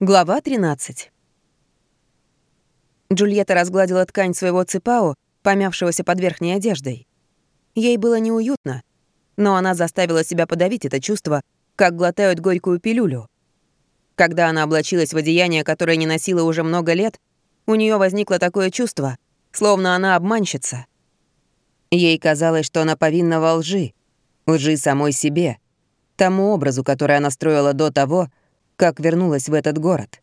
Глава 13. Джульетта разгладила ткань своего ципао, помявшегося под верхней одеждой. Ей было неуютно, но она заставила себя подавить это чувство, как глотают горькую пилюлю. Когда она облачилась в одеяние, которое не носила уже много лет, у нее возникло такое чувство, словно она обманщица. Ей казалось, что она повинна во лжи, лжи самой себе, тому образу, который она строила до того, как вернулась в этот город.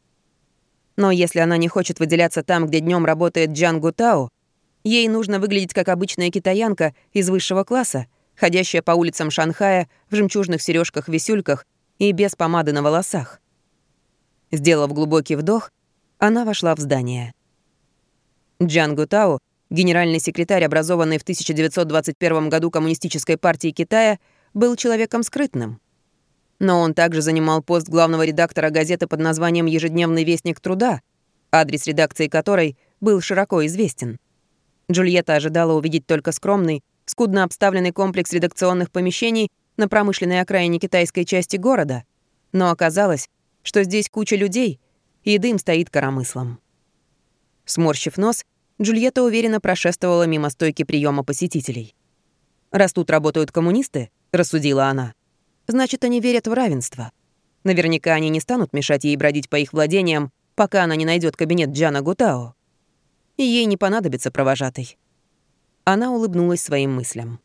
Но если она не хочет выделяться там, где днем работает Джан Гутау, ей нужно выглядеть как обычная китаянка из высшего класса, ходящая по улицам Шанхая в жемчужных сережках висюльках и без помады на волосах. Сделав глубокий вдох, она вошла в здание. Джан Гутау, генеральный секретарь, образованный в 1921 году Коммунистической партии Китая, был человеком скрытным. Но он также занимал пост главного редактора газеты под названием «Ежедневный вестник труда», адрес редакции которой был широко известен. Джульетта ожидала увидеть только скромный, скудно обставленный комплекс редакционных помещений на промышленной окраине китайской части города, но оказалось, что здесь куча людей, и дым стоит коромыслом. Сморщив нос, Джульетта уверенно прошествовала мимо стойки приема посетителей. «Раз тут работают коммунисты», — рассудила она, — Значит, они верят в равенство. Наверняка они не станут мешать ей бродить по их владениям, пока она не найдет кабинет Джана Гутао. И ей не понадобится провожатый. Она улыбнулась своим мыслям.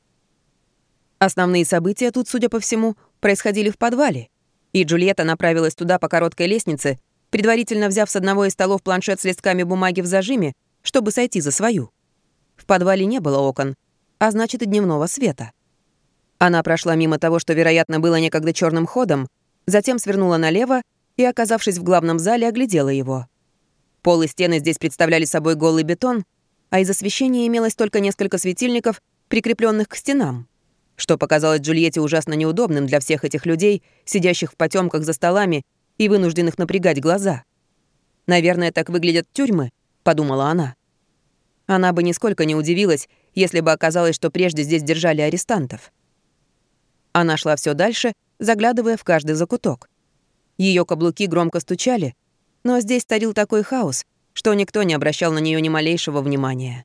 Основные события тут, судя по всему, происходили в подвале, и Джульетта направилась туда по короткой лестнице, предварительно взяв с одного из столов планшет с листками бумаги в зажиме, чтобы сойти за свою. В подвале не было окон, а значит и дневного света. Она прошла мимо того, что, вероятно, было некогда черным ходом, затем свернула налево и, оказавшись в главном зале, оглядела его. Пол и стены здесь представляли собой голый бетон, а из освещения имелось только несколько светильников, прикрепленных к стенам, что показалось Джульетте ужасно неудобным для всех этих людей, сидящих в потемках за столами и вынужденных напрягать глаза. «Наверное, так выглядят тюрьмы», — подумала она. Она бы нисколько не удивилась, если бы оказалось, что прежде здесь держали арестантов. Она шла все дальше, заглядывая в каждый закуток. Ее каблуки громко стучали, но здесь царил такой хаос, что никто не обращал на нее ни малейшего внимания.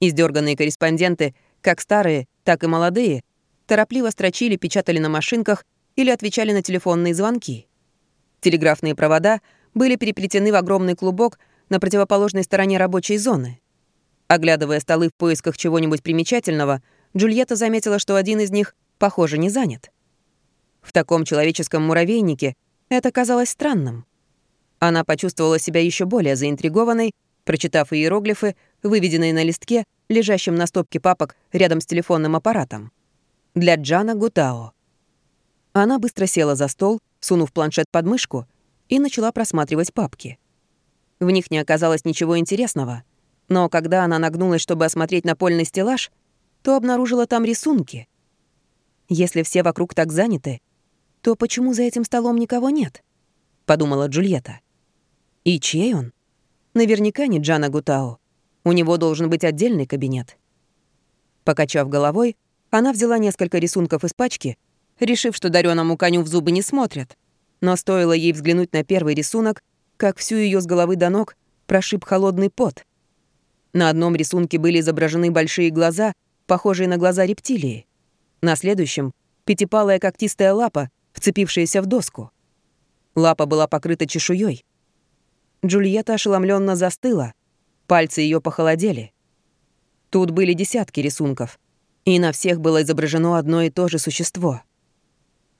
Издерганные корреспонденты, как старые, так и молодые, торопливо строчили, печатали на машинках или отвечали на телефонные звонки. Телеграфные провода были переплетены в огромный клубок на противоположной стороне рабочей зоны. Оглядывая столы в поисках чего-нибудь примечательного, Джульетта заметила, что один из них похоже, не занят. В таком человеческом муравейнике это казалось странным. Она почувствовала себя еще более заинтригованной, прочитав иероглифы, выведенные на листке, лежащем на стопке папок рядом с телефонным аппаратом. Для Джана Гутао. Она быстро села за стол, сунув планшет под мышку, и начала просматривать папки. В них не оказалось ничего интересного, но когда она нагнулась, чтобы осмотреть напольный стеллаж, то обнаружила там рисунки. Если все вокруг так заняты, то почему за этим столом никого нет? Подумала Джульетта. И чей он? Наверняка не Джана Гутао. У него должен быть отдельный кабинет. Покачав головой, она взяла несколько рисунков из пачки, решив, что дареному коню в зубы не смотрят. Но стоило ей взглянуть на первый рисунок, как всю ее с головы до ног прошиб холодный пот. На одном рисунке были изображены большие глаза, похожие на глаза рептилии. На следующем — пятипалая когтистая лапа, вцепившаяся в доску. Лапа была покрыта чешуей. Джульетта ошеломленно застыла. Пальцы ее похолодели. Тут были десятки рисунков, и на всех было изображено одно и то же существо.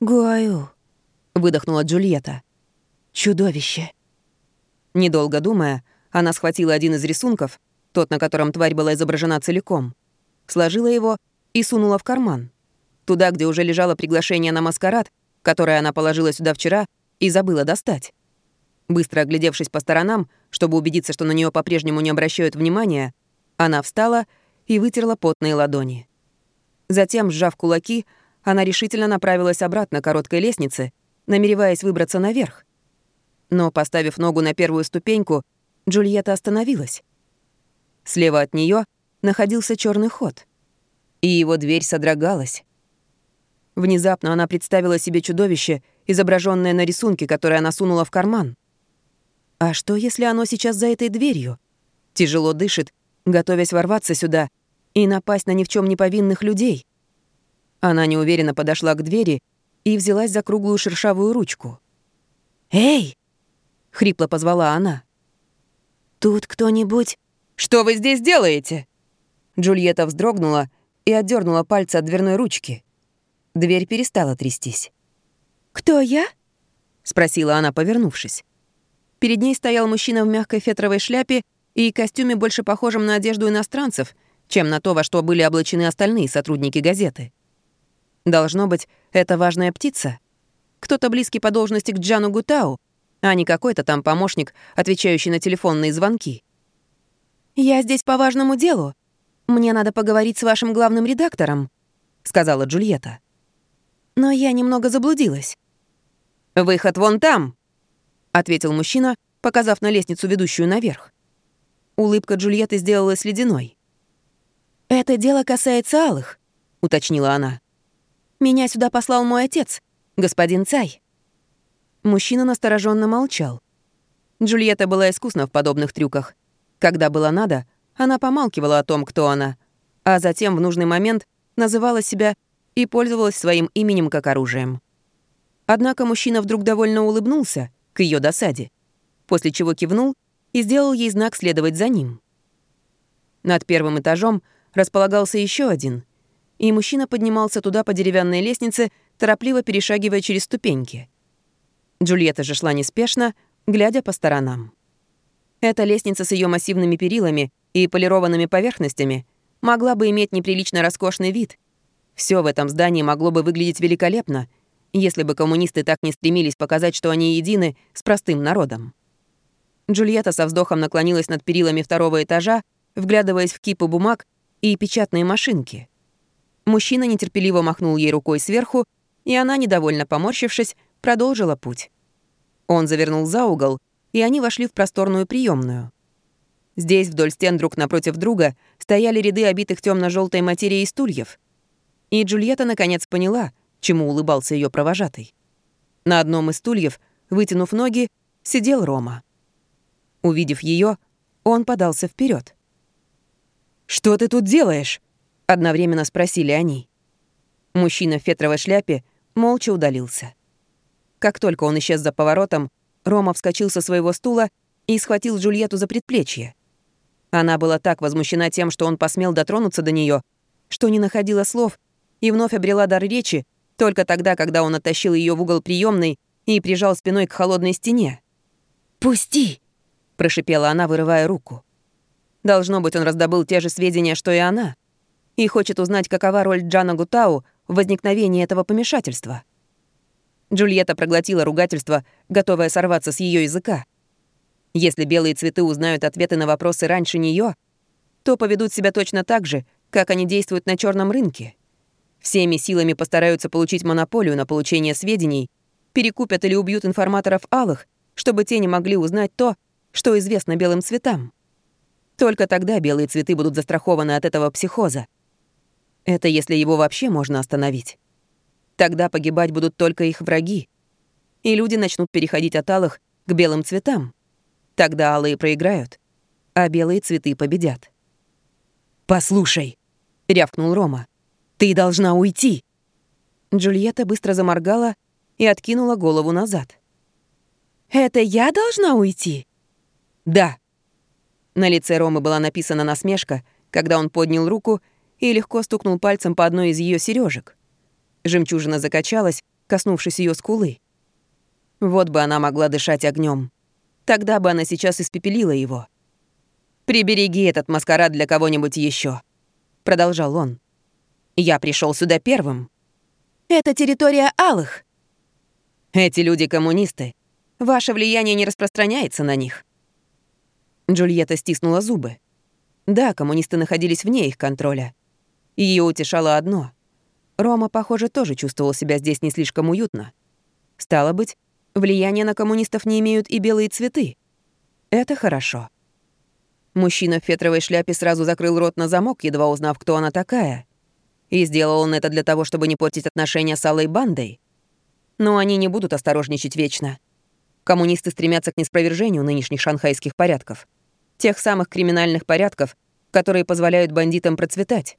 «Гуаю», — выдохнула Джульетта. «Чудовище». Недолго думая, она схватила один из рисунков, тот, на котором тварь была изображена целиком, сложила его и сунула в карман туда, где уже лежало приглашение на маскарад, которое она положила сюда вчера и забыла достать. Быстро оглядевшись по сторонам, чтобы убедиться, что на нее по-прежнему не обращают внимания, она встала и вытерла потные ладони. Затем, сжав кулаки, она решительно направилась обратно к короткой лестнице, намереваясь выбраться наверх. Но, поставив ногу на первую ступеньку, Джульетта остановилась. Слева от нее находился черный ход, и его дверь содрогалась. Внезапно она представила себе чудовище, изображенное на рисунке, которое она сунула в карман. А что, если оно сейчас за этой дверью? Тяжело дышит, готовясь ворваться сюда и напасть на ни в чем не повинных людей. Она неуверенно подошла к двери и взялась за круглую шершавую ручку. «Эй!» — хрипло позвала она. «Тут кто-нибудь...» «Что вы здесь делаете?» Джульетта вздрогнула и отдернула пальцы от дверной ручки. Дверь перестала трястись. «Кто я?» — спросила она, повернувшись. Перед ней стоял мужчина в мягкой фетровой шляпе и костюме, больше похожем на одежду иностранцев, чем на то, во что были облачены остальные сотрудники газеты. Должно быть, это важная птица. Кто-то близкий по должности к Джану Гутау, а не какой-то там помощник, отвечающий на телефонные звонки. «Я здесь по важному делу. Мне надо поговорить с вашим главным редактором», — сказала Джульетта. «Но я немного заблудилась». «Выход вон там», — ответил мужчина, показав на лестницу, ведущую наверх. Улыбка Джульетты сделалась ледяной. «Это дело касается алых», — уточнила она. «Меня сюда послал мой отец, господин Цай». Мужчина настороженно молчал. Джульетта была искусна в подобных трюках. Когда было надо, она помалкивала о том, кто она, а затем в нужный момент называла себя и пользовалась своим именем как оружием. Однако мужчина вдруг довольно улыбнулся к ее досаде, после чего кивнул и сделал ей знак следовать за ним. Над первым этажом располагался еще один, и мужчина поднимался туда по деревянной лестнице, торопливо перешагивая через ступеньки. Джульетта же шла неспешно, глядя по сторонам. Эта лестница с ее массивными перилами и полированными поверхностями могла бы иметь неприлично роскошный вид. Все в этом здании могло бы выглядеть великолепно, если бы коммунисты так не стремились показать, что они едины с простым народом. Джульетта со вздохом наклонилась над перилами второго этажа, вглядываясь в кипы бумаг и печатные машинки. Мужчина нетерпеливо махнул ей рукой сверху, и она, недовольно поморщившись, продолжила путь. Он завернул за угол, и они вошли в просторную приемную. Здесь вдоль стен друг напротив друга стояли ряды обитых темно желтой материей стульев. И Джульетта наконец поняла, чему улыбался ее провожатый. На одном из стульев, вытянув ноги, сидел Рома. Увидев ее, он подался вперед. «Что ты тут делаешь?» — одновременно спросили они. Мужчина в фетровой шляпе молча удалился. Как только он исчез за поворотом, Рома вскочил со своего стула и схватил Джульетту за предплечье. Она была так возмущена тем, что он посмел дотронуться до нее, что не находила слов и вновь обрела дар речи только тогда, когда он оттащил ее в угол приемной и прижал спиной к холодной стене. «Пусти!» прошипела она, вырывая руку. Должно быть, он раздобыл те же сведения, что и она, и хочет узнать, какова роль Джана Гутау в возникновении этого помешательства. Джульетта проглотила ругательство, готовая сорваться с ее языка. Если белые цветы узнают ответы на вопросы раньше нее, то поведут себя точно так же, как они действуют на черном рынке. Всеми силами постараются получить монополию на получение сведений, перекупят или убьют информаторов алых, чтобы те не могли узнать то, что известно белым цветам. Только тогда белые цветы будут застрахованы от этого психоза. Это если его вообще можно остановить. Тогда погибать будут только их враги. И люди начнут переходить от алых к белым цветам. Тогда алые проиграют, а белые цветы победят. «Послушай», — рявкнул Рома, — «ты должна уйти». Джульетта быстро заморгала и откинула голову назад. «Это я должна уйти?» «Да». На лице Ромы была написана насмешка, когда он поднял руку и легко стукнул пальцем по одной из ее сережек. Жемчужина закачалась, коснувшись ее скулы. Вот бы она могла дышать огнем. Тогда бы она сейчас испепелила его. «Прибереги этот маскарад для кого-нибудь еще, продолжал он. «Я пришел сюда первым». «Это территория алых». «Эти люди коммунисты. Ваше влияние не распространяется на них». Джульетта стиснула зубы. Да, коммунисты находились вне их контроля. Ее утешало одно. Рома, похоже, тоже чувствовал себя здесь не слишком уютно. Стало быть, влияния на коммунистов не имеют и белые цветы. Это хорошо. Мужчина в фетровой шляпе сразу закрыл рот на замок, едва узнав, кто она такая. И сделал он это для того, чтобы не портить отношения с Алой бандой. Но они не будут осторожничать вечно. Коммунисты стремятся к неспровержению нынешних шанхайских порядков. Тех самых криминальных порядков, которые позволяют бандитам процветать.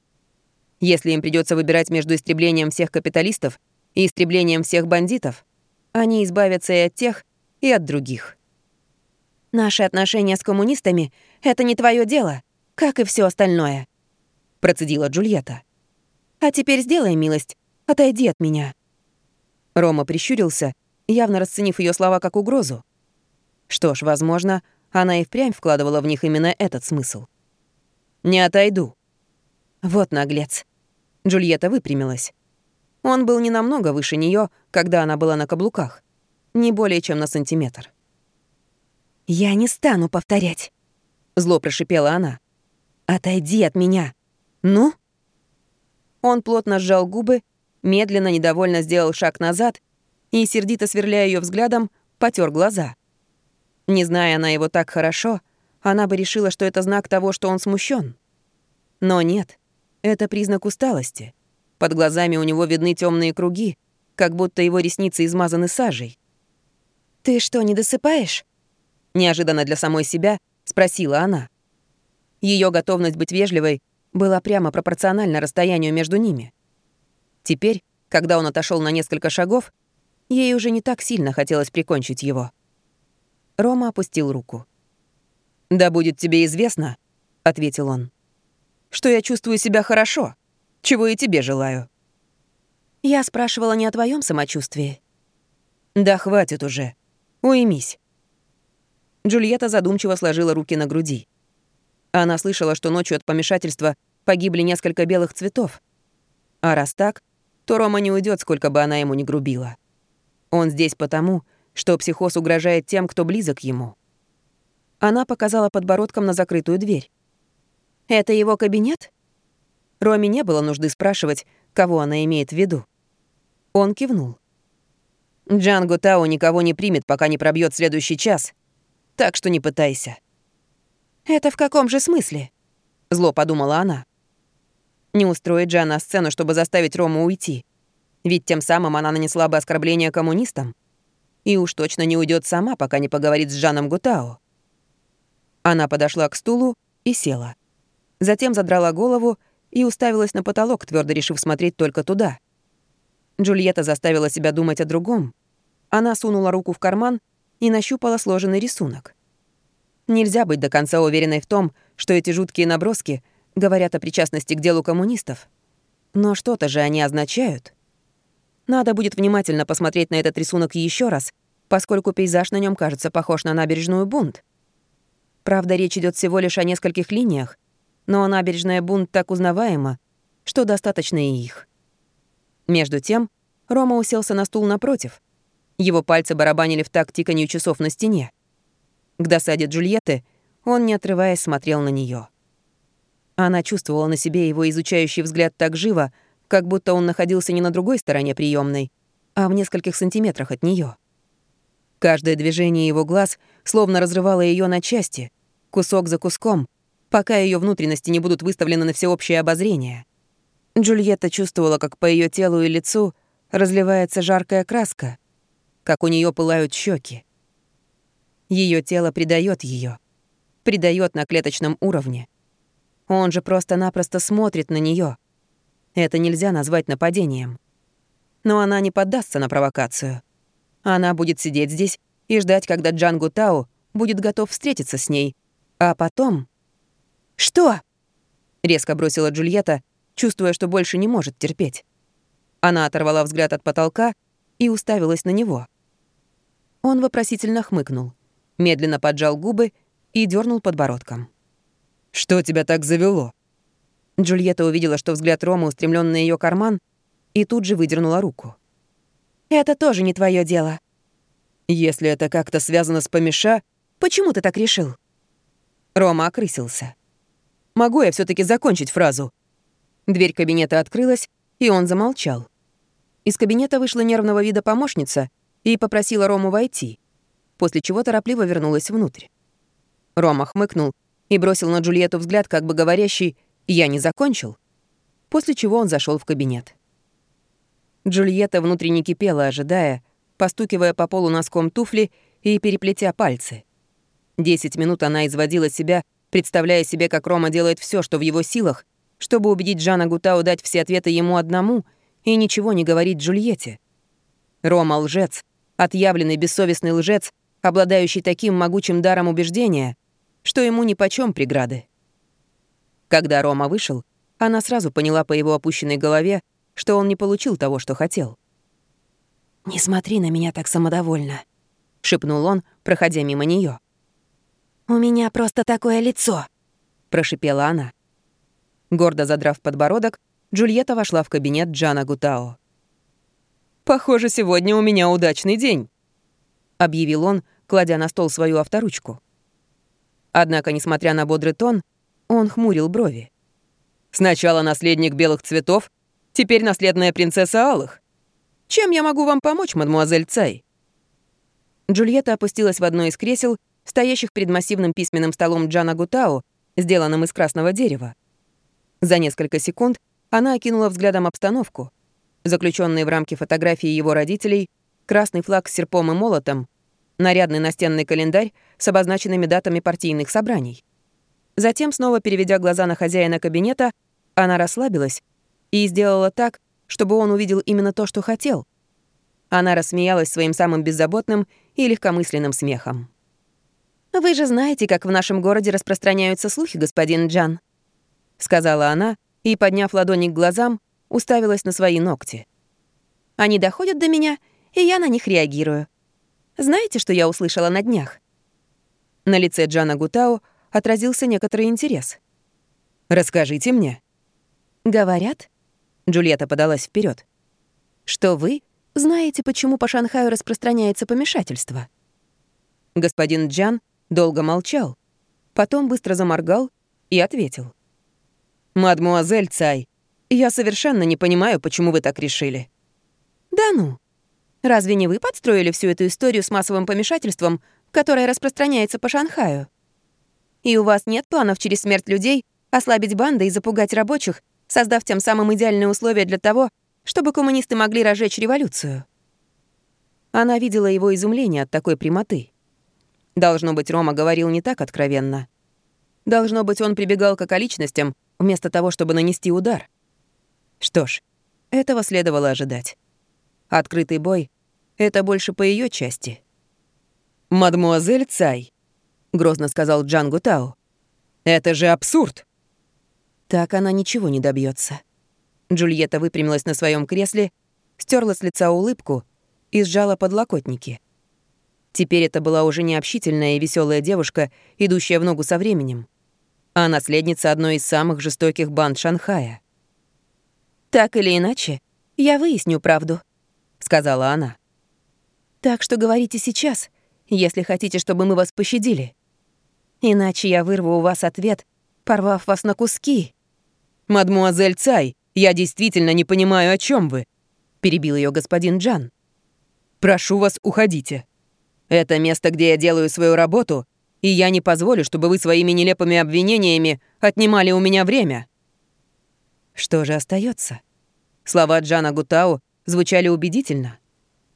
Если им придется выбирать между истреблением всех капиталистов и истреблением всех бандитов, они избавятся и от тех, и от других. «Наши отношения с коммунистами — это не твое дело, как и все остальное», — процедила Джульетта. «А теперь сделай милость, отойди от меня». Рома прищурился, явно расценив ее слова как угрозу. Что ж, возможно, она и впрямь вкладывала в них именно этот смысл. «Не отойду». Вот наглец. Джульетта выпрямилась. Он был не намного выше нее, когда она была на каблуках. Не более чем на сантиметр. «Я не стану повторять», — зло прошипела она. «Отойди от меня. Ну?» Он плотно сжал губы, медленно, недовольно сделал шаг назад и, сердито сверляя ее взглядом, потер глаза. Не зная она его так хорошо, она бы решила, что это знак того, что он смущен. Но нет, это признак усталости. Под глазами у него видны темные круги, как будто его ресницы измазаны сажей. «Ты что, не досыпаешь?» Неожиданно для самой себя спросила она. Ее готовность быть вежливой была прямо пропорциональна расстоянию между ними. Теперь, когда он отошел на несколько шагов, ей уже не так сильно хотелось прикончить его. Рома опустил руку. «Да будет тебе известно», — ответил он, «что я чувствую себя хорошо, чего и тебе желаю». «Я спрашивала не о твоем самочувствии». «Да хватит уже. Уймись». Джульетта задумчиво сложила руки на груди. Она слышала, что ночью от помешательства погибли несколько белых цветов. А раз так, то Рома не уйдет, сколько бы она ему ни грубила. Он здесь потому, что психоз угрожает тем, кто близок ему. Она показала подбородком на закрытую дверь. «Это его кабинет?» Роме не было нужды спрашивать, кого она имеет в виду. Он кивнул. «Джанго Тау никого не примет, пока не пробьет следующий час, так что не пытайся». «Это в каком же смысле?» Зло подумала она. Не устроит же она сцену, чтобы заставить Рому уйти. Ведь тем самым она нанесла бы оскорбление коммунистам. И уж точно не уйдет сама, пока не поговорит с Жаном Гутао. Она подошла к стулу и села. Затем задрала голову и уставилась на потолок, твердо решив смотреть только туда. Джульетта заставила себя думать о другом. Она сунула руку в карман и нащупала сложенный рисунок. Нельзя быть до конца уверенной в том, что эти жуткие наброски говорят о причастности к делу коммунистов. Но что-то же они означают. Надо будет внимательно посмотреть на этот рисунок еще раз, поскольку пейзаж на нем кажется похож на набережную Бунт. Правда, речь идет всего лишь о нескольких линиях, но набережная Бунт так узнаваема, что достаточно и их. Между тем, Рома уселся на стул напротив. Его пальцы барабанили в такт тиканью часов на стене. К досаде Джульетты он, не отрываясь, смотрел на нее. Она чувствовала на себе его изучающий взгляд так живо, как будто он находился не на другой стороне приемной, а в нескольких сантиметрах от нее. Каждое движение его глаз словно разрывало ее на части, кусок за куском, пока ее внутренности не будут выставлены на всеобщее обозрение. Джульетта чувствовала, как по ее телу и лицу разливается жаркая краска, как у нее пылают щеки. Ее тело предает ее, предает на клеточном уровне. Он же просто-напросто смотрит на нее. Это нельзя назвать нападением. Но она не поддастся на провокацию. Она будет сидеть здесь и ждать, когда Джан Гутау будет готов встретиться с ней. А потом... «Что?» — резко бросила Джульетта, чувствуя, что больше не может терпеть. Она оторвала взгляд от потолка и уставилась на него. Он вопросительно хмыкнул медленно поджал губы и дернул подбородком. «Что тебя так завело?» Джульетта увидела, что взгляд Ромы устремлен на ее карман, и тут же выдернула руку. «Это тоже не твое дело». «Если это как-то связано с помеша, почему ты так решил?» Рома окрысился. «Могу я все таки закончить фразу?» Дверь кабинета открылась, и он замолчал. Из кабинета вышла нервного вида помощница и попросила Рому войти после чего торопливо вернулась внутрь. Рома хмыкнул и бросил на Джульетту взгляд, как бы говорящий «я не закончил», после чего он зашел в кабинет. Джульетта внутренне кипела, ожидая, постукивая по полу носком туфли и переплетя пальцы. Десять минут она изводила себя, представляя себе, как Рома делает все, что в его силах, чтобы убедить Жана Гутау дать все ответы ему одному и ничего не говорить Джульетте. Рома — лжец, отъявленный бессовестный лжец, обладающий таким могучим даром убеждения, что ему нипочем преграды. Когда Рома вышел, она сразу поняла по его опущенной голове, что он не получил того, что хотел. «Не смотри на меня так самодовольно», — шепнул он, проходя мимо нее. «У меня просто такое лицо», — прошипела она. Гордо задрав подбородок, Джульетта вошла в кабинет Джана Гутао. «Похоже, сегодня у меня удачный день», — объявил он, кладя на стол свою авторучку. Однако, несмотря на бодрый тон, он хмурил брови. «Сначала наследник белых цветов, теперь наследная принцесса алых. Чем я могу вам помочь, мадмуазель Цай?» Джульетта опустилась в одно из кресел, стоящих перед массивным письменным столом Джана Гутао, сделанным из красного дерева. За несколько секунд она окинула взглядом обстановку. Заключенные в рамки фотографии его родителей, красный флаг с серпом и молотом, нарядный настенный календарь с обозначенными датами партийных собраний. Затем, снова переведя глаза на хозяина кабинета, она расслабилась и сделала так, чтобы он увидел именно то, что хотел. Она рассмеялась своим самым беззаботным и легкомысленным смехом. «Вы же знаете, как в нашем городе распространяются слухи, господин Джан», сказала она и, подняв ладони к глазам, уставилась на свои ногти. «Они доходят до меня, и я на них реагирую. Знаете, что я услышала на днях?» На лице Джана Гутао отразился некоторый интерес. «Расскажите мне». «Говорят», — Джульетта подалась вперед, «что вы знаете, почему по Шанхаю распространяется помешательство». Господин Джан долго молчал, потом быстро заморгал и ответил. «Мадмуазель Цай, я совершенно не понимаю, почему вы так решили». «Да ну? Разве не вы подстроили всю эту историю с массовым помешательством, которое распространяется по Шанхаю? И у вас нет планов через смерть людей ослабить банды и запугать рабочих, создав тем самым идеальные условия для того, чтобы коммунисты могли разжечь революцию?» Она видела его изумление от такой прямоты. Должно быть, Рома говорил не так откровенно. Должно быть, он прибегал к околичностям, вместо того, чтобы нанести удар. Что ж, этого следовало ожидать. Открытый бой — это больше по ее части. «Мадмуазель Цай», — грозно сказал Джан Гутао, — «это же абсурд!» Так она ничего не добьется. Джульетта выпрямилась на своем кресле, стерла с лица улыбку и сжала подлокотники. Теперь это была уже не общительная и веселая девушка, идущая в ногу со временем а наследница одной из самых жестоких банд Шанхая. «Так или иначе, я выясню правду», — сказала она. «Так что говорите сейчас, если хотите, чтобы мы вас пощадили. Иначе я вырву у вас ответ, порвав вас на куски». «Мадмуазель Цай, я действительно не понимаю, о чем вы», — перебил ее господин Джан. «Прошу вас, уходите. Это место, где я делаю свою работу, и я не позволю, чтобы вы своими нелепыми обвинениями отнимали у меня время». Что же остается? Слова Джана Гутау звучали убедительно,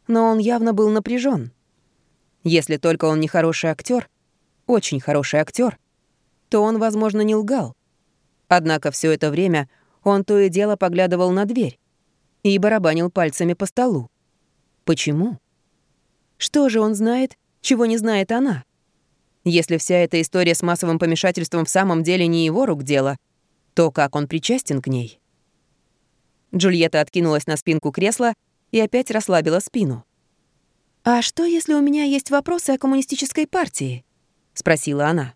но он явно был напряжен. Если только он не хороший актер, очень хороший актер, то он, возможно, не лгал. Однако все это время он то и дело поглядывал на дверь и барабанил пальцами по столу. Почему? Что же он знает, чего не знает она? Если вся эта история с массовым помешательством в самом деле не его рук дело, то как он причастен к ней? Джульетта откинулась на спинку кресла и опять расслабила спину. «А что, если у меня есть вопросы о коммунистической партии?» — спросила она.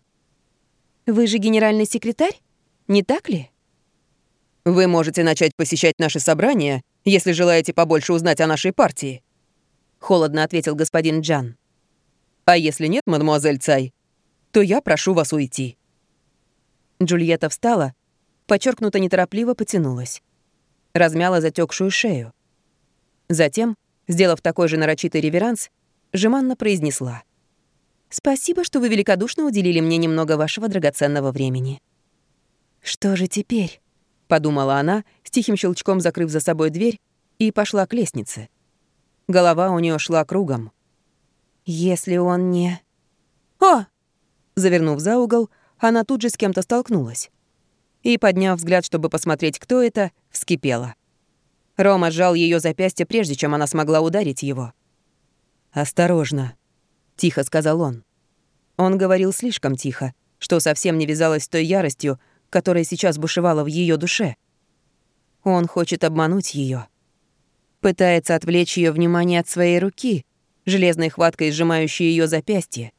«Вы же генеральный секретарь, не так ли?» «Вы можете начать посещать наши собрания, если желаете побольше узнать о нашей партии», — холодно ответил господин Джан. «А если нет, мадемуазель Цай, то я прошу вас уйти». Джульетта встала, подчеркнуто неторопливо потянулась. Размяла затекшую шею. Затем, сделав такой же нарочитый реверанс, жеманно произнесла. «Спасибо, что вы великодушно уделили мне немного вашего драгоценного времени». «Что же теперь?» — подумала она, с тихим щелчком закрыв за собой дверь, и пошла к лестнице. Голова у нее шла кругом. Если он не... «О!» Завернув за угол, она тут же с кем-то столкнулась. И, подняв взгляд, чтобы посмотреть, кто это, вскипела. Рома сжал ее запястье, прежде чем она смогла ударить его. «Осторожно», — тихо сказал он. Он говорил слишком тихо, что совсем не вязалось с той яростью, которая сейчас бушевала в ее душе. Он хочет обмануть ее, Пытается отвлечь ее внимание от своей руки, железной хваткой сжимающей ее запястье.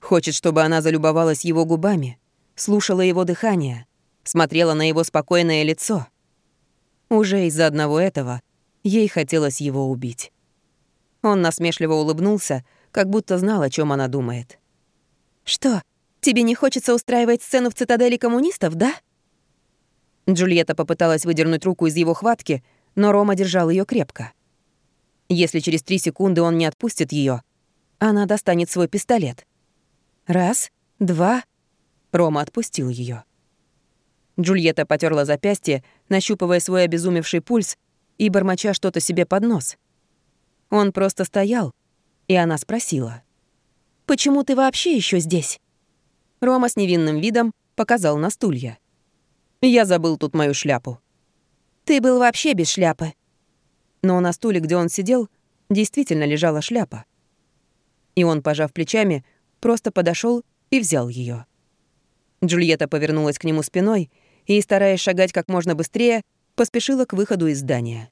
Хочет, чтобы она залюбовалась его губами, слушала его дыхание, смотрела на его спокойное лицо. Уже из-за одного этого ей хотелось его убить. Он насмешливо улыбнулся, как будто знал, о чем она думает. «Что, тебе не хочется устраивать сцену в цитадели коммунистов, да?» Джульетта попыталась выдернуть руку из его хватки, но Рома держал ее крепко. Если через три секунды он не отпустит ее, она достанет свой пистолет. Раз, два. Рома отпустил ее. Джульетта потерла запястье, нащупывая свой обезумевший пульс и бормоча что-то себе под нос. Он просто стоял, и она спросила. «Почему ты вообще еще здесь?» Рома с невинным видом показал на стулья. «Я забыл тут мою шляпу». «Ты был вообще без шляпы», но на стуле, где он сидел, действительно лежала шляпа. И он, пожав плечами, просто подошел и взял ее. Джульетта повернулась к нему спиной и, стараясь шагать как можно быстрее, поспешила к выходу из здания.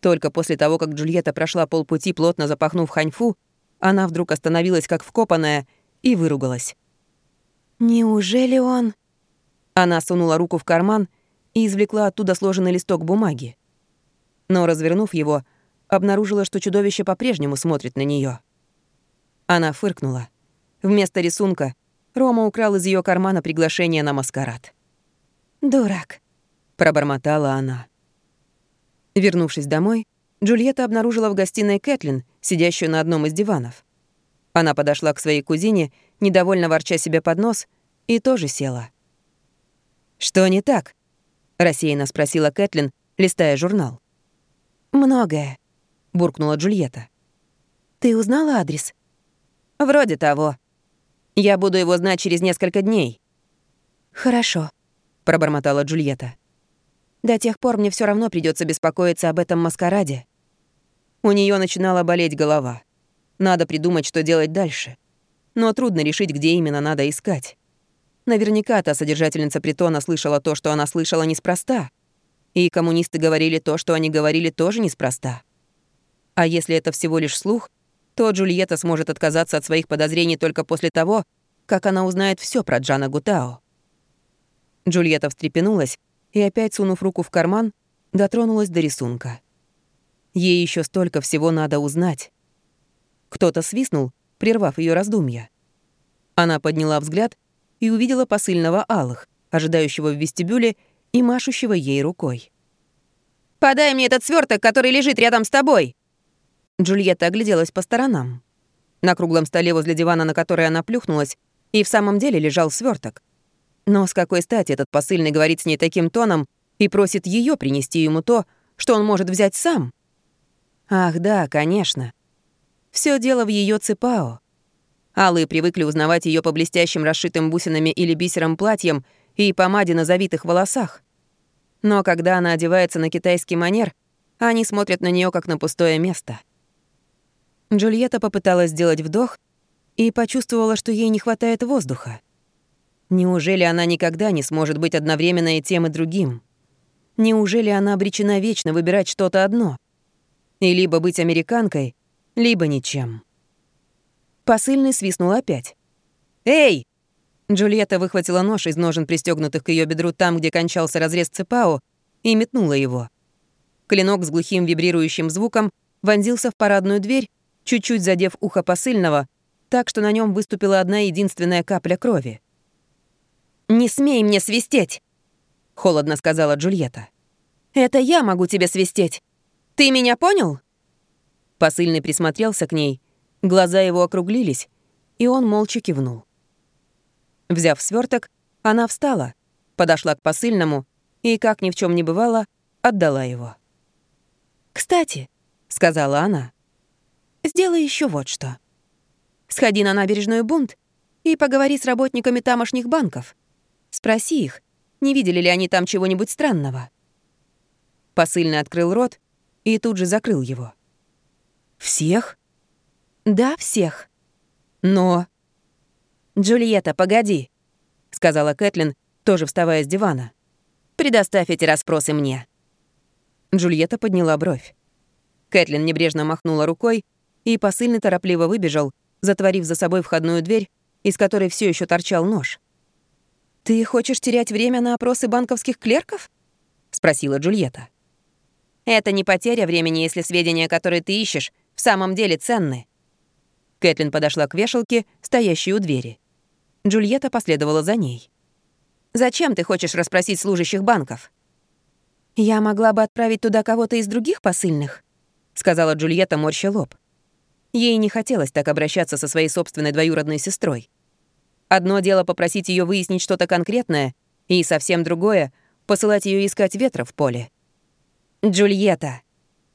Только после того, как Джульетта прошла полпути, плотно запахнув ханьфу, она вдруг остановилась как вкопанная и выругалась. «Неужели он...» Она сунула руку в карман и извлекла оттуда сложенный листок бумаги но, развернув его, обнаружила, что чудовище по-прежнему смотрит на нее. Она фыркнула. Вместо рисунка Рома украл из ее кармана приглашение на маскарад. «Дурак», — пробормотала она. Вернувшись домой, Джульетта обнаружила в гостиной Кэтлин, сидящую на одном из диванов. Она подошла к своей кузине, недовольно ворча себе под нос, и тоже села. «Что не так?» — рассеянно спросила Кэтлин, листая журнал. «Многое», — буркнула Джульетта. «Ты узнала адрес?» «Вроде того. Я буду его знать через несколько дней». «Хорошо», — пробормотала Джульетта. «До тех пор мне все равно придется беспокоиться об этом маскараде». У нее начинала болеть голова. Надо придумать, что делать дальше. Но трудно решить, где именно надо искать. Наверняка та содержательница притона слышала то, что она слышала неспроста — и коммунисты говорили то, что они говорили, тоже неспроста. А если это всего лишь слух, то Джульетта сможет отказаться от своих подозрений только после того, как она узнает все про Джана Гутао. Джульетта встрепенулась и, опять сунув руку в карман, дотронулась до рисунка. Ей еще столько всего надо узнать. Кто-то свистнул, прервав ее раздумья. Она подняла взгляд и увидела посыльного Алых, ожидающего в вестибюле и машущего ей рукой. «Подай мне этот сверток, который лежит рядом с тобой!» Джульетта огляделась по сторонам. На круглом столе возле дивана, на который она плюхнулась, и в самом деле лежал сверток. Но с какой стати этот посыльный говорит с ней таким тоном и просит ее принести ему то, что он может взять сам? Ах да, конечно. Все дело в ее цепао. Алые привыкли узнавать ее по блестящим расшитым бусинами или бисером платьям и помаде на завитых волосах. Но когда она одевается на китайский манер, они смотрят на нее как на пустое место. Джульетта попыталась сделать вдох и почувствовала, что ей не хватает воздуха. Неужели она никогда не сможет быть одновременно и тем, и другим? Неужели она обречена вечно выбирать что-то одно? И либо быть американкой, либо ничем. Посыльный свистнул опять. «Эй!» Джульетта выхватила нож из ножен, пристегнутых к ее бедру там, где кончался разрез цепао, и метнула его. Клинок с глухим вибрирующим звуком вонзился в парадную дверь, чуть-чуть задев ухо посыльного, так что на нем выступила одна единственная капля крови. «Не смей мне свистеть!» — холодно сказала Джульетта. «Это я могу тебе свистеть! Ты меня понял?» Посыльный присмотрелся к ней, глаза его округлились, и он молча кивнул. Взяв сверток, она встала, подошла к посыльному и, как ни в чем не бывало, отдала его. «Кстати», — сказала она, — «сделай еще вот что. Сходи на набережную Бунт и поговори с работниками тамошних банков. Спроси их, не видели ли они там чего-нибудь странного. Посыльный открыл рот и тут же закрыл его. «Всех?» «Да, всех». «Но...» «Джульетта, погоди», — сказала Кэтлин, тоже вставая с дивана. «Предоставь эти расспросы мне». Джульетта подняла бровь. Кэтлин небрежно махнула рукой, и посыльный торопливо выбежал, затворив за собой входную дверь, из которой все еще торчал нож. «Ты хочешь терять время на опросы банковских клерков?» — спросила Джульетта. «Это не потеря времени, если сведения, которые ты ищешь, в самом деле ценны». Кэтлин подошла к вешалке, стоящей у двери. Джульетта последовала за ней. «Зачем ты хочешь расспросить служащих банков?» «Я могла бы отправить туда кого-то из других посыльных», — сказала Джульетта, морща лоб. Ей не хотелось так обращаться со своей собственной двоюродной сестрой. Одно дело попросить ее выяснить что-то конкретное, и совсем другое — посылать ее искать ветра в поле. «Джульетта!»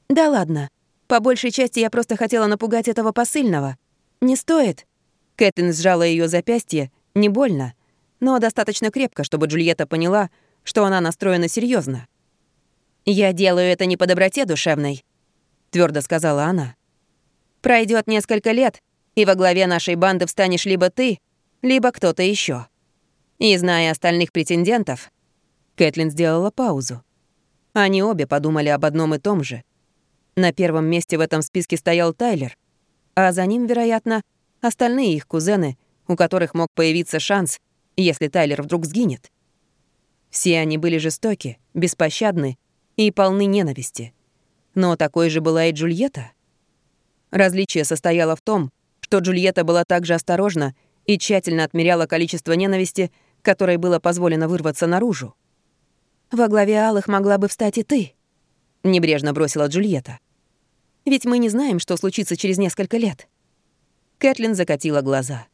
«Да ладно. По большей части я просто хотела напугать этого посыльного. Не стоит». Кэтлин сжала ее запястье, не больно, но достаточно крепко, чтобы Джульетта поняла, что она настроена серьезно. «Я делаю это не по доброте душевной», — твердо сказала она. Пройдет несколько лет, и во главе нашей банды встанешь либо ты, либо кто-то еще. И зная остальных претендентов...» Кэтлин сделала паузу. Они обе подумали об одном и том же. На первом месте в этом списке стоял Тайлер, а за ним, вероятно, остальные их кузены, у которых мог появиться шанс, если Тайлер вдруг сгинет. Все они были жестоки, беспощадны и полны ненависти. Но такой же была и Джульетта. Различие состояло в том, что Джульетта была также осторожна и тщательно отмеряла количество ненависти, которой было позволено вырваться наружу. «Во главе алых могла бы встать и ты», — небрежно бросила Джульетта. «Ведь мы не знаем, что случится через несколько лет». Кэтлин закатила глаза.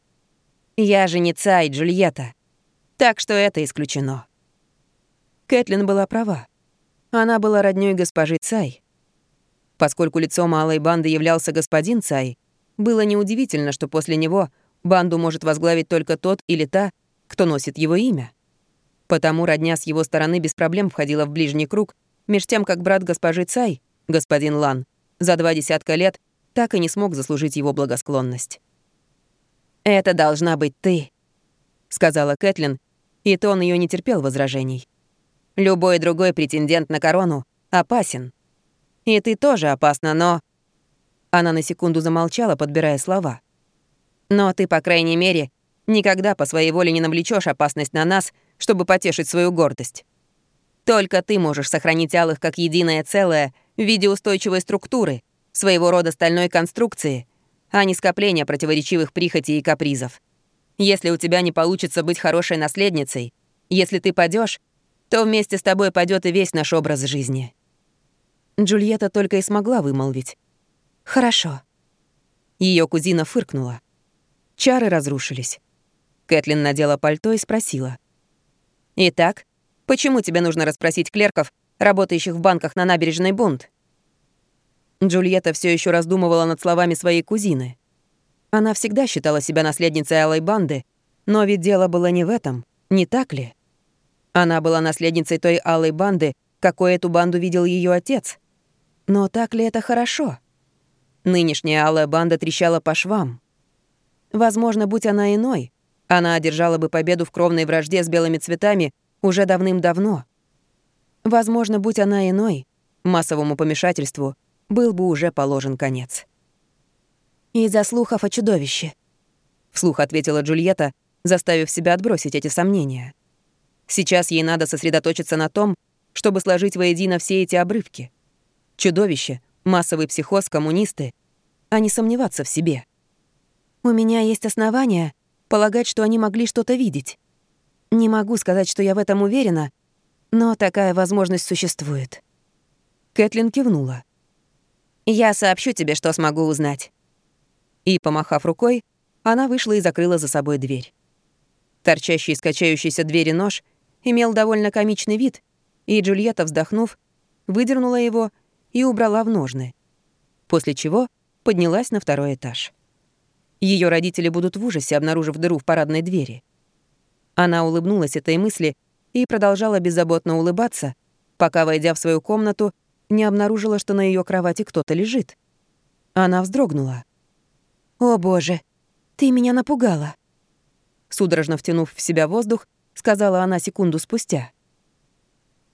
«Я же не Цай, Джульетта. Так что это исключено». Кэтлин была права. Она была роднёй госпожи Цай. Поскольку лицом малой банды являлся господин Цай, было неудивительно, что после него банду может возглавить только тот или та, кто носит его имя. Потому родня с его стороны без проблем входила в ближний круг, меж тем, как брат госпожи Цай, господин Лан, за два десятка лет так и не смог заслужить его благосклонность. «Это должна быть ты», — сказала Кэтлин, и тон ее не терпел возражений. «Любой другой претендент на корону опасен». И ты тоже опасна, но...» Она на секунду замолчала, подбирая слова. «Но ты, по крайней мере, никогда по своей воле не навлечешь опасность на нас, чтобы потешить свою гордость. Только ты можешь сохранить алых как единое целое в виде устойчивой структуры, своего рода стальной конструкции, а не скопления противоречивых прихотей и капризов. Если у тебя не получится быть хорошей наследницей, если ты падешь, то вместе с тобой падет и весь наш образ жизни. Джульетта только и смогла вымолвить. «Хорошо». Ее кузина фыркнула. Чары разрушились. Кэтлин надела пальто и спросила. «Итак, почему тебе нужно расспросить клерков, работающих в банках на набережной Бунт?» Джульетта все еще раздумывала над словами своей кузины. Она всегда считала себя наследницей Алой Банды, но ведь дело было не в этом, не так ли? Она была наследницей той Алой Банды, какой эту банду видел ее отец — но так ли это хорошо? Нынешняя алая банда трещала по швам. Возможно, будь она иной, она одержала бы победу в кровной вражде с белыми цветами уже давным-давно. Возможно, будь она иной, массовому помешательству был бы уже положен конец. «Из-за слухов о чудовище», — вслух ответила Джульетта, заставив себя отбросить эти сомнения. Сейчас ей надо сосредоточиться на том, чтобы сложить воедино все эти обрывки — Чудовище, массовый психоз, коммунисты. А не сомневаться в себе. У меня есть основания полагать, что они могли что-то видеть. Не могу сказать, что я в этом уверена, но такая возможность существует. Кэтлин кивнула. «Я сообщу тебе, что смогу узнать». И, помахав рукой, она вышла и закрыла за собой дверь. Торчащий из качающейся двери нож имел довольно комичный вид, и Джульетта, вздохнув, выдернула его и убрала в ножны, после чего поднялась на второй этаж. Ее родители будут в ужасе, обнаружив дыру в парадной двери. Она улыбнулась этой мысли и продолжала беззаботно улыбаться, пока, войдя в свою комнату, не обнаружила, что на ее кровати кто-то лежит. Она вздрогнула. «О, боже, ты меня напугала!» Судорожно втянув в себя воздух, сказала она секунду спустя.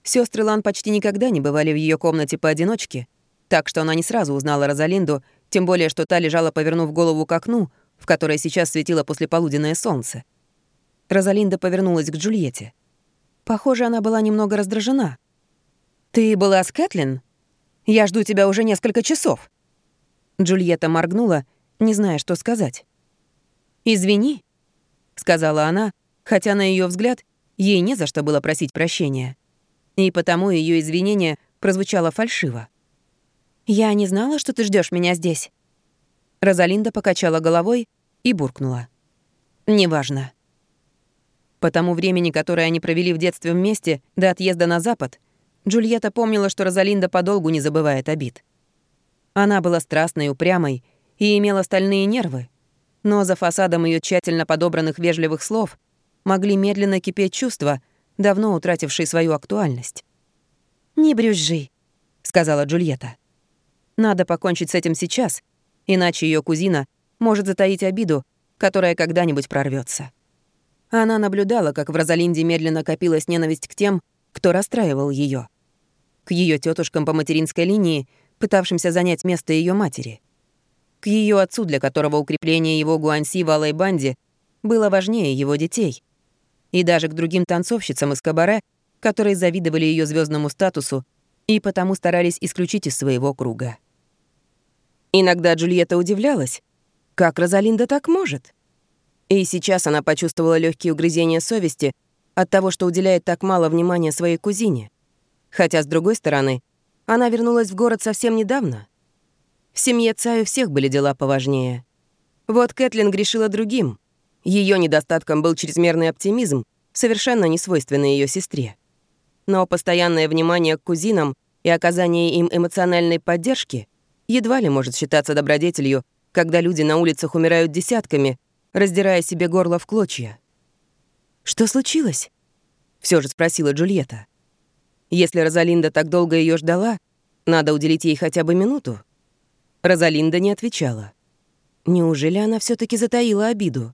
Сестры Лан почти никогда не бывали в ее комнате поодиночке, так что она не сразу узнала Розалинду, тем более, что та лежала, повернув голову к окну, в которое сейчас светило послеполуденное солнце. Розалинда повернулась к Джульетте. Похоже, она была немного раздражена. «Ты была с Кэтлин? Я жду тебя уже несколько часов». Джульетта моргнула, не зная, что сказать. «Извини», — сказала она, хотя на ее взгляд ей не за что было просить прощения. И потому ее извинение прозвучало фальшиво. «Я не знала, что ты ждешь меня здесь». Розалинда покачала головой и буркнула. «Неважно». По тому времени, которое они провели в детстве вместе, до отъезда на Запад, Джульетта помнила, что Розалинда подолгу не забывает обид. Она была страстной, упрямой и имела стальные нервы, но за фасадом ее тщательно подобранных вежливых слов могли медленно кипеть чувства, давно утратившие свою актуальность. «Не брюзжи», — сказала Джульетта. Надо покончить с этим сейчас, иначе ее кузина может затаить обиду, которая когда-нибудь прорвется. Она наблюдала, как в Розалинде медленно копилась ненависть к тем, кто расстраивал ее, К ее тетушкам по материнской линии, пытавшимся занять место ее матери. К ее отцу, для которого укрепление его гуанси в Алой банде было важнее его детей. И даже к другим танцовщицам из кабаре, которые завидовали ее звездному статусу и потому старались исключить из своего круга. Иногда Джульетта удивлялась, как Розалинда так может. И сейчас она почувствовала легкие угрызения совести от того, что уделяет так мало внимания своей кузине. Хотя, с другой стороны, она вернулась в город совсем недавно. В семье Цаю всех были дела поважнее. Вот Кэтлин грешила другим. Ее недостатком был чрезмерный оптимизм, совершенно не свойственный ее сестре. Но постоянное внимание к кузинам и оказание им эмоциональной поддержки едва ли может считаться добродетелью, когда люди на улицах умирают десятками, раздирая себе горло в клочья. «Что случилось?» — все же спросила Джульетта. «Если Розалинда так долго ее ждала, надо уделить ей хотя бы минуту». Розалинда не отвечала. Неужели она все таки затаила обиду?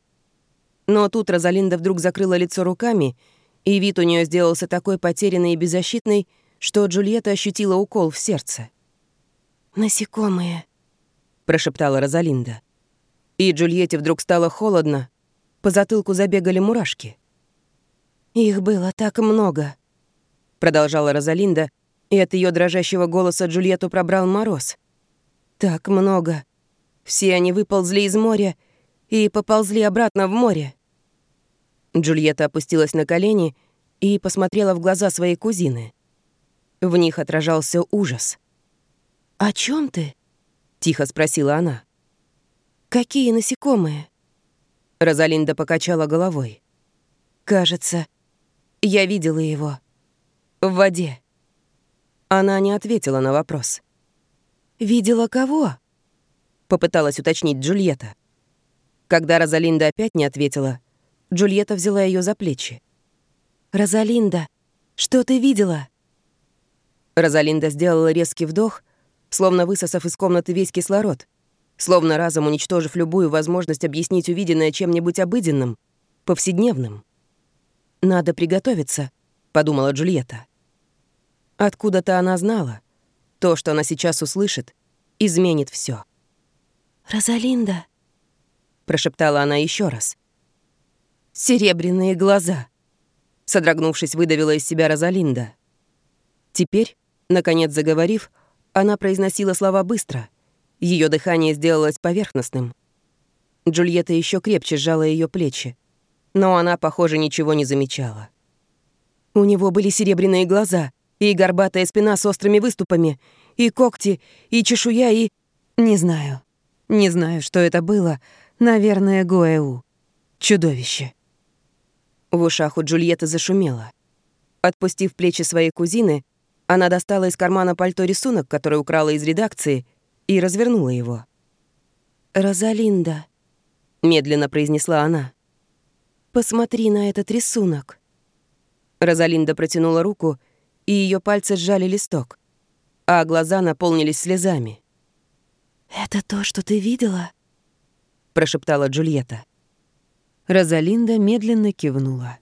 Но тут Розалинда вдруг закрыла лицо руками, и вид у нее сделался такой потерянный и беззащитный, что Джульетта ощутила укол в сердце. «Насекомые», — прошептала Розалинда. И Джульетте вдруг стало холодно. По затылку забегали мурашки. «Их было так много», — продолжала Розалинда, и от ее дрожащего голоса Джульетту пробрал мороз. «Так много. Все они выползли из моря и поползли обратно в море». Джульетта опустилась на колени и посмотрела в глаза своей кузины. В них отражался ужас. «О чем ты?» — тихо спросила она. «Какие насекомые?» Розалинда покачала головой. «Кажется, я видела его. В воде». Она не ответила на вопрос. «Видела кого?» — попыталась уточнить Джульетта. Когда Розалинда опять не ответила, Джульетта взяла ее за плечи. «Розалинда, что ты видела?» Розалинда сделала резкий вдох словно высосав из комнаты весь кислород, словно разом уничтожив любую возможность объяснить увиденное чем-нибудь обыденным, повседневным. «Надо приготовиться», — подумала Джульетта. Откуда-то она знала. То, что она сейчас услышит, изменит все. «Розалинда», — прошептала она еще раз. «Серебряные глаза», — содрогнувшись, выдавила из себя Розалинда. Теперь, наконец заговорив, она произносила слова быстро. Ее дыхание сделалось поверхностным. Джульетта еще крепче сжала ее плечи. Но она, похоже, ничего не замечала. У него были серебряные глаза, и горбатая спина с острыми выступами, и когти, и чешуя, и... Не знаю. Не знаю, что это было. Наверное, Гоэу. Чудовище. В ушах у Джульетты зашумело. Отпустив плечи своей кузины, она достала из кармана пальто рисунок, который украла из редакции, и развернула его. «Розалинда», — медленно произнесла она. «Посмотри на этот рисунок». Розалинда протянула руку, и ее пальцы сжали листок, а глаза наполнились слезами. «Это то, что ты видела?» — прошептала Джульетта. Розалинда медленно кивнула.